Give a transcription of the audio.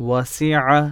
وسع